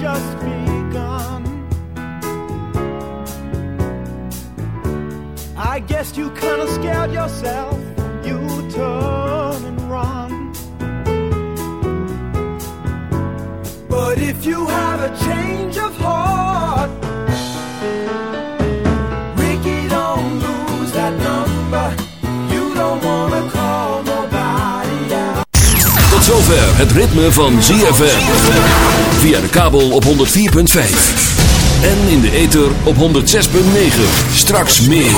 just begun. I guess you kinda scared yourself. You turn and run. But if you have a change zover het ritme van ZFM. Via de kabel op 104.5. En in de ether op 106.9. Straks meer.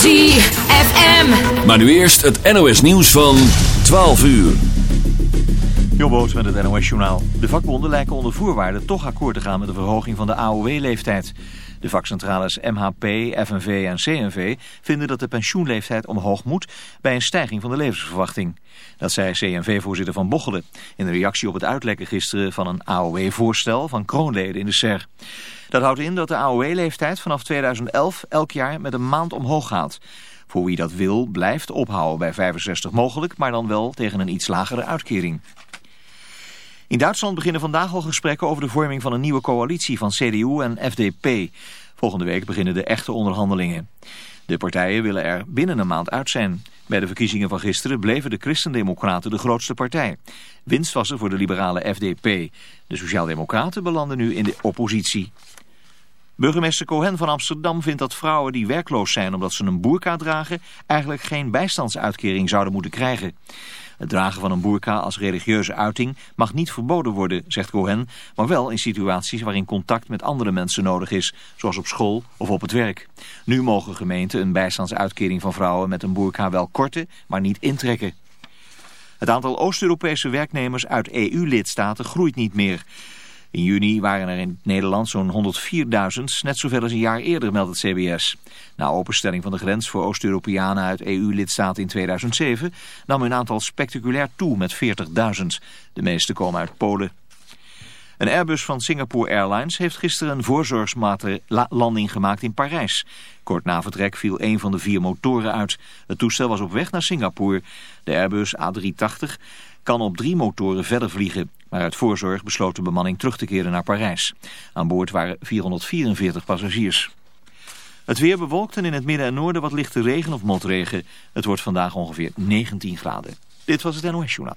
ZFM. Maar nu eerst het NOS nieuws van 12 uur. Jobboot met het NOS Journaal. De vakbonden lijken onder voorwaarden toch akkoord te gaan met de verhoging van de AOW-leeftijd. De vakcentrales MHP, FNV en CNV vinden dat de pensioenleeftijd omhoog moet bij een stijging van de levensverwachting. Dat zei CNV-voorzitter Van Bochelen in reactie op het uitlekken gisteren van een AOW-voorstel van kroonleden in de SER. Dat houdt in dat de AOW-leeftijd vanaf 2011 elk jaar met een maand omhoog gaat. Voor wie dat wil blijft ophouden bij 65 mogelijk, maar dan wel tegen een iets lagere uitkering. In Duitsland beginnen vandaag al gesprekken over de vorming van een nieuwe coalitie van CDU en FDP. Volgende week beginnen de echte onderhandelingen. De partijen willen er binnen een maand uit zijn. Bij de verkiezingen van gisteren bleven de Christendemocraten de grootste partij. Winst was er voor de liberale FDP. De Sociaaldemocraten belanden nu in de oppositie. Burgemeester Cohen van Amsterdam vindt dat vrouwen die werkloos zijn omdat ze een boerka dragen... eigenlijk geen bijstandsuitkering zouden moeten krijgen. Het dragen van een boerka als religieuze uiting mag niet verboden worden, zegt Cohen, maar wel in situaties waarin contact met andere mensen nodig is, zoals op school of op het werk. Nu mogen gemeenten een bijstandsuitkering van vrouwen met een boerka wel korten, maar niet intrekken. Het aantal Oost-Europese werknemers uit EU-lidstaten groeit niet meer. In juni waren er in Nederland zo'n 104.000, net zoveel als een jaar eerder, meldt het CBS. Na openstelling van de grens voor Oost-Europeanen uit EU-lidstaten in 2007 nam hun aantal spectaculair toe met 40.000. De meeste komen uit Polen. Een Airbus van Singapore Airlines heeft gisteren een voorzorgslanding gemaakt in Parijs. Kort na vertrek viel een van de vier motoren uit. Het toestel was op weg naar Singapore. De Airbus A380 kan op drie motoren verder vliegen. Maar uit voorzorg besloot de bemanning terug te keren naar Parijs. Aan boord waren 444 passagiers. Het weer bewolkt en in het midden en noorden wat lichte regen of motregen. Het wordt vandaag ongeveer 19 graden. Dit was het NOS Journaal.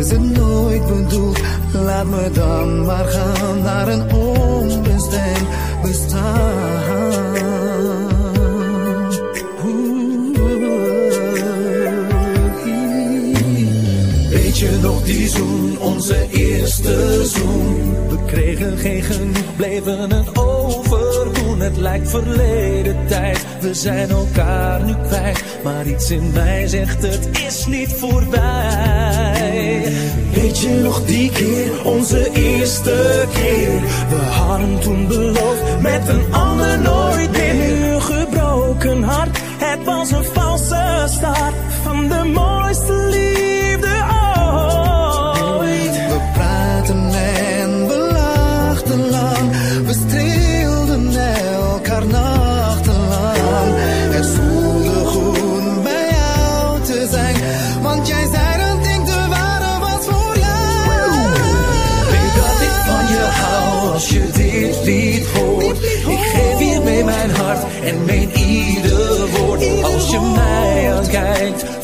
is het nooit bedoeld. Laat me dan maar gaan naar een onbestemd bestaan. Weet je nog die zoen, onze eerste zoen? We kregen geen genoeg, bleven het overdoen. Het lijkt verleden tijd, we zijn elkaar nu kwijt. Maar iets in mij zegt het is niet voorbij. Weet je nog die keer, onze eerste keer? We hadden toen beloofd met een ander nooit meer. Nu gebroken hart, het was een valse start van de.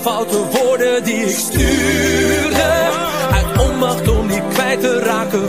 foute woorden die ik stuurde. Uit onmacht om niet kwijt te raken.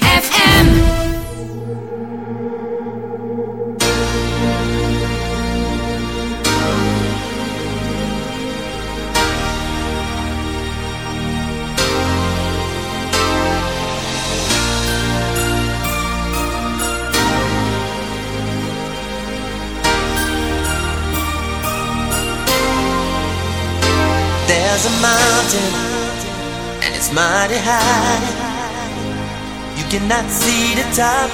cannot see the top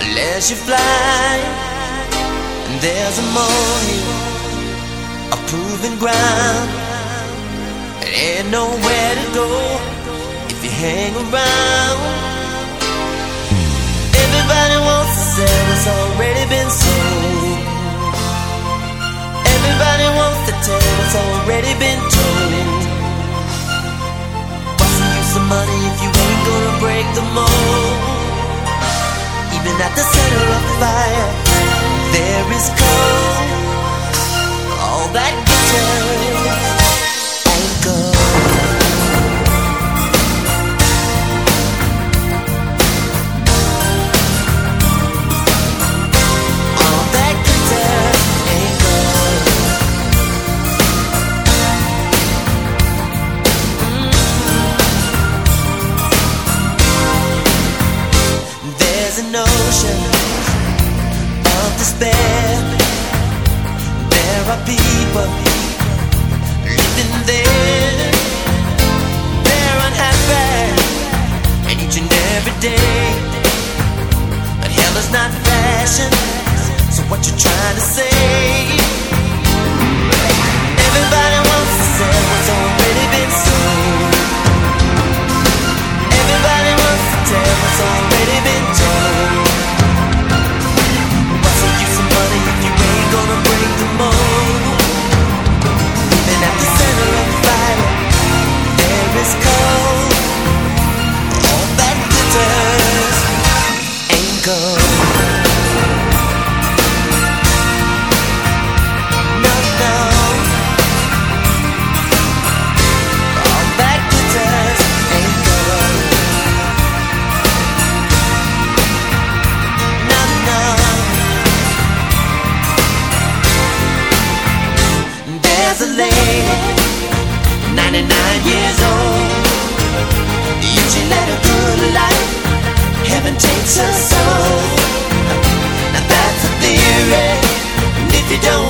unless you fly. And there's a molehill, a proven ground. There ain't nowhere to go if you hang around. life 99 years old. You she led a good life. Heaven takes her soul. Now that's a theory. And if you don't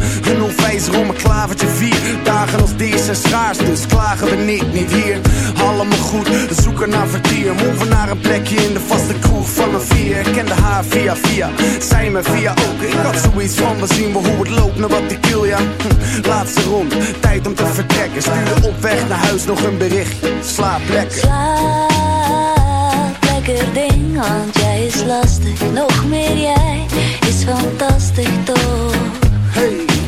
een onwijzer om een klavertje vier. Dagen als deze zijn schaars, dus klagen we niet, niet hier. Allemaal goed, zoeken naar vertier. Move naar een plekje in de vaste kroeg van een vier. Ik kende haar via via, zij me via ook. Ik had zoiets van, we zien wel hoe het loopt, naar wat ik wil, ja. Hm, Laatste rond, tijd om te vertrekken. Stuurde op weg naar huis nog een berichtje. Slaap lekker. Slaap, lekker ding, want jij is lastig. Nog meer jij is fantastisch toch? Hey,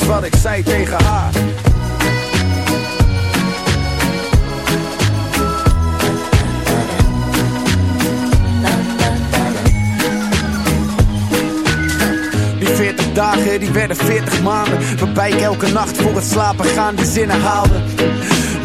Is wat ik zei tegen haar. Die 40 dagen, die werden 40 maanden. Waarbij ik elke nacht voor het slapen gaan die zinnen haalde.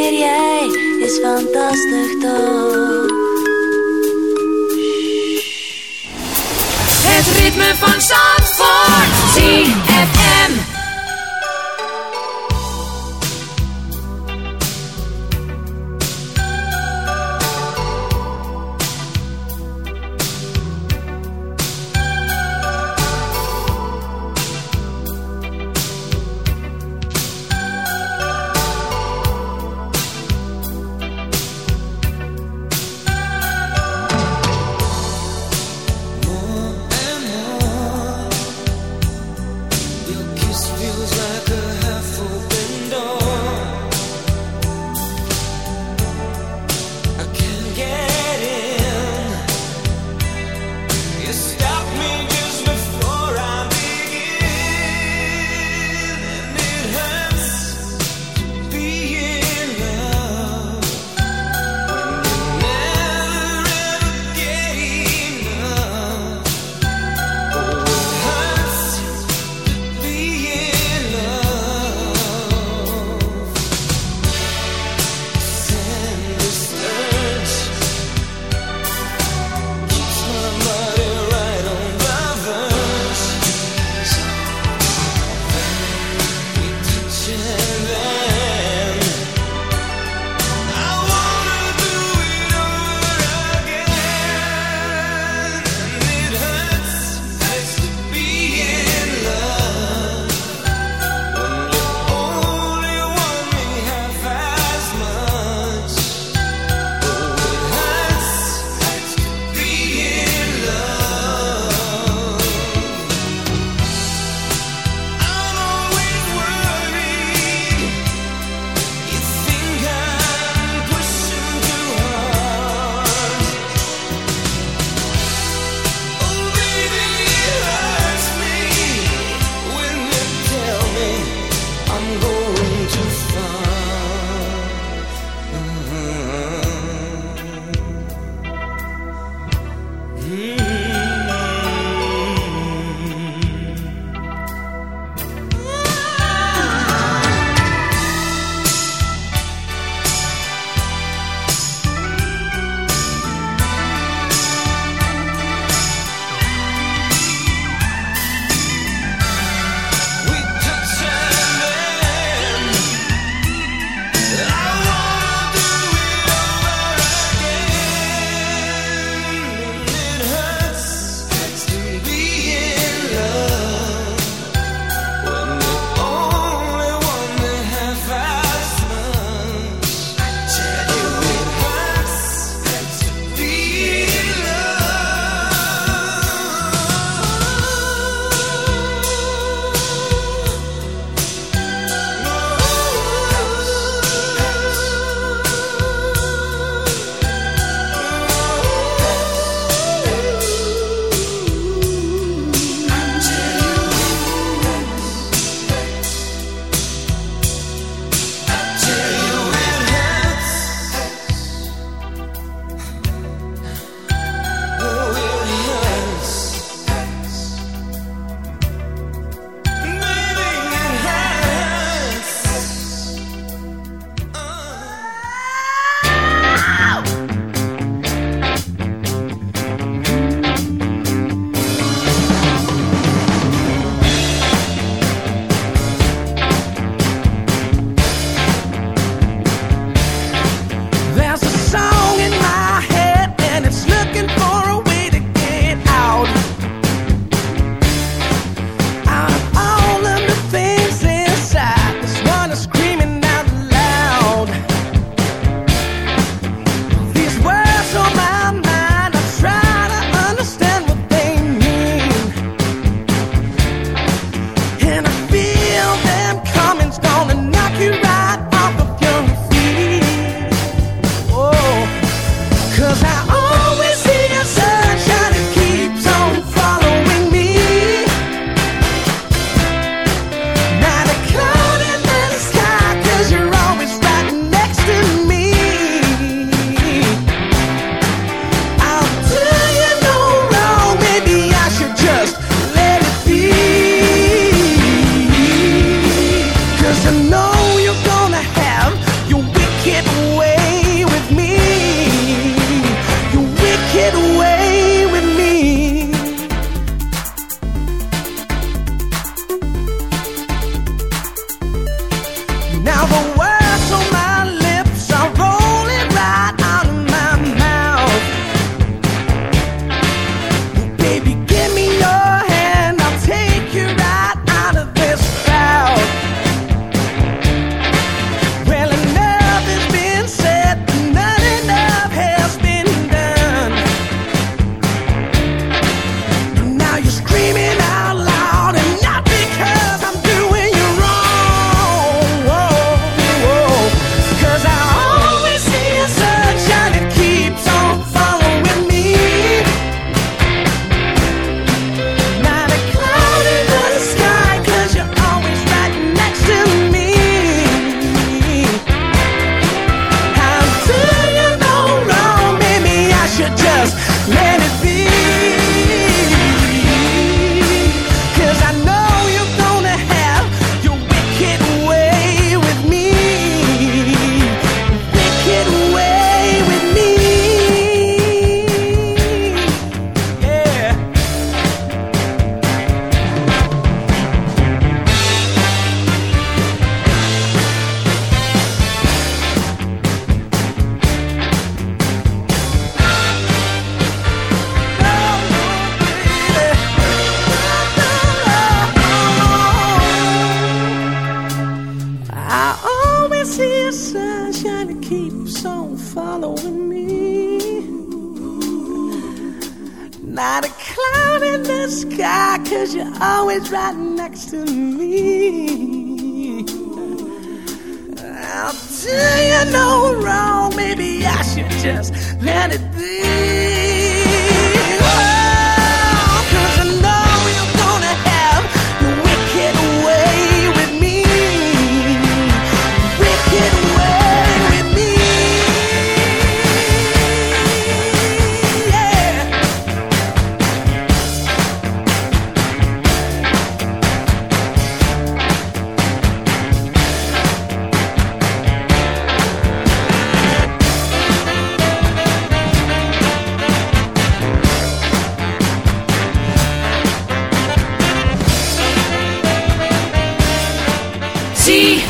meer jij is fantastisch toch? Het ritme van Zandvoort. see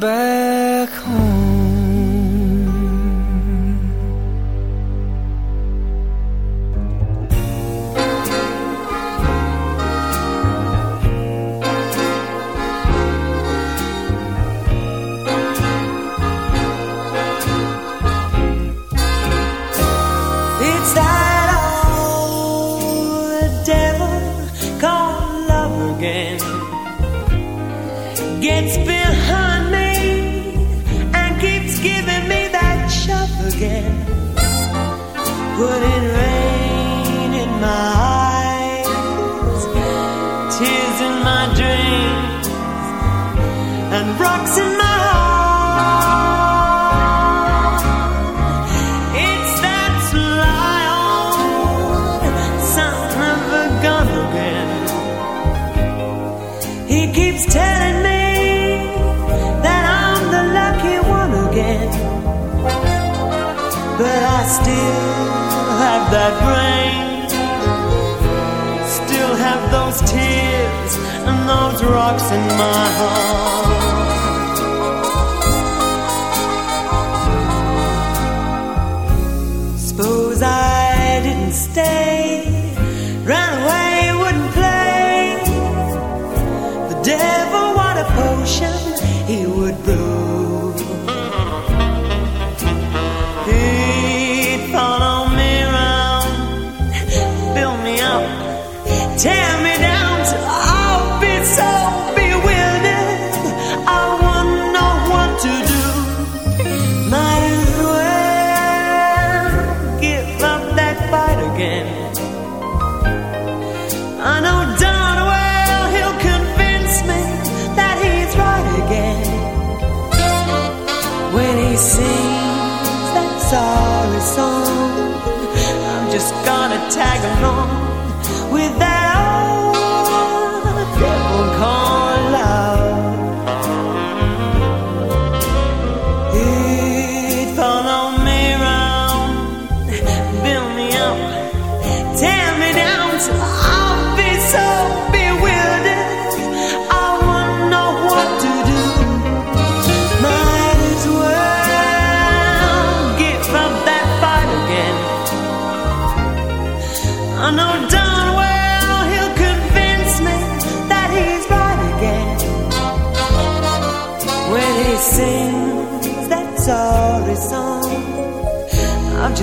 back home. It's that old devil called love again. Gets behind get put in rain. box in my heart.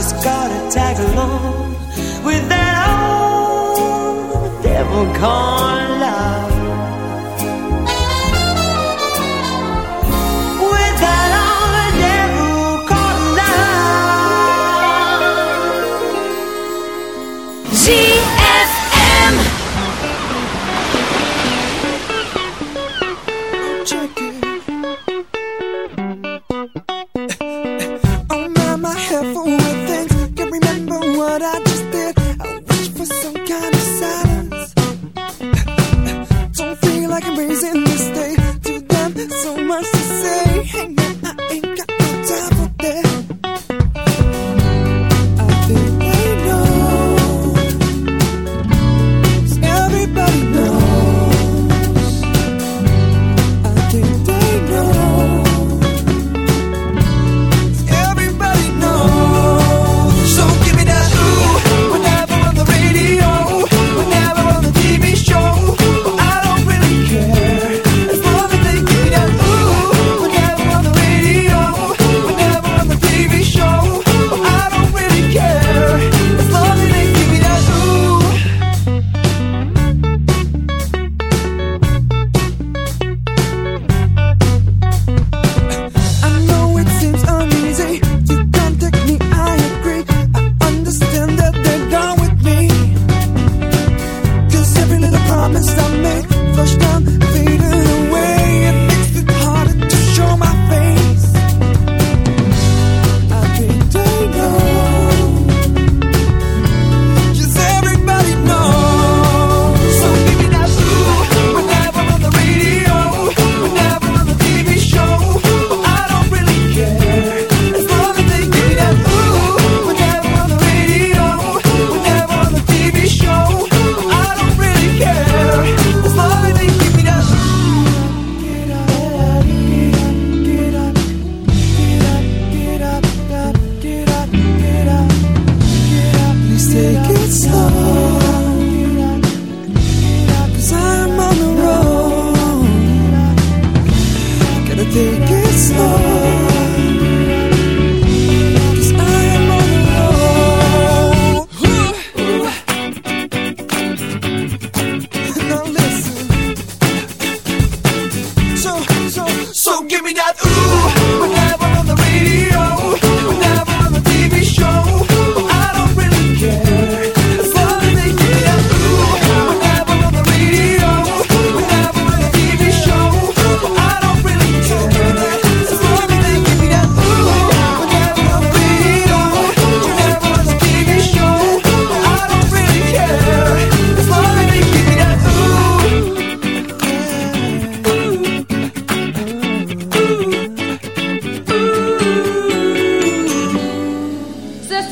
just gotta tag along with that old devil gone.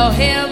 tell him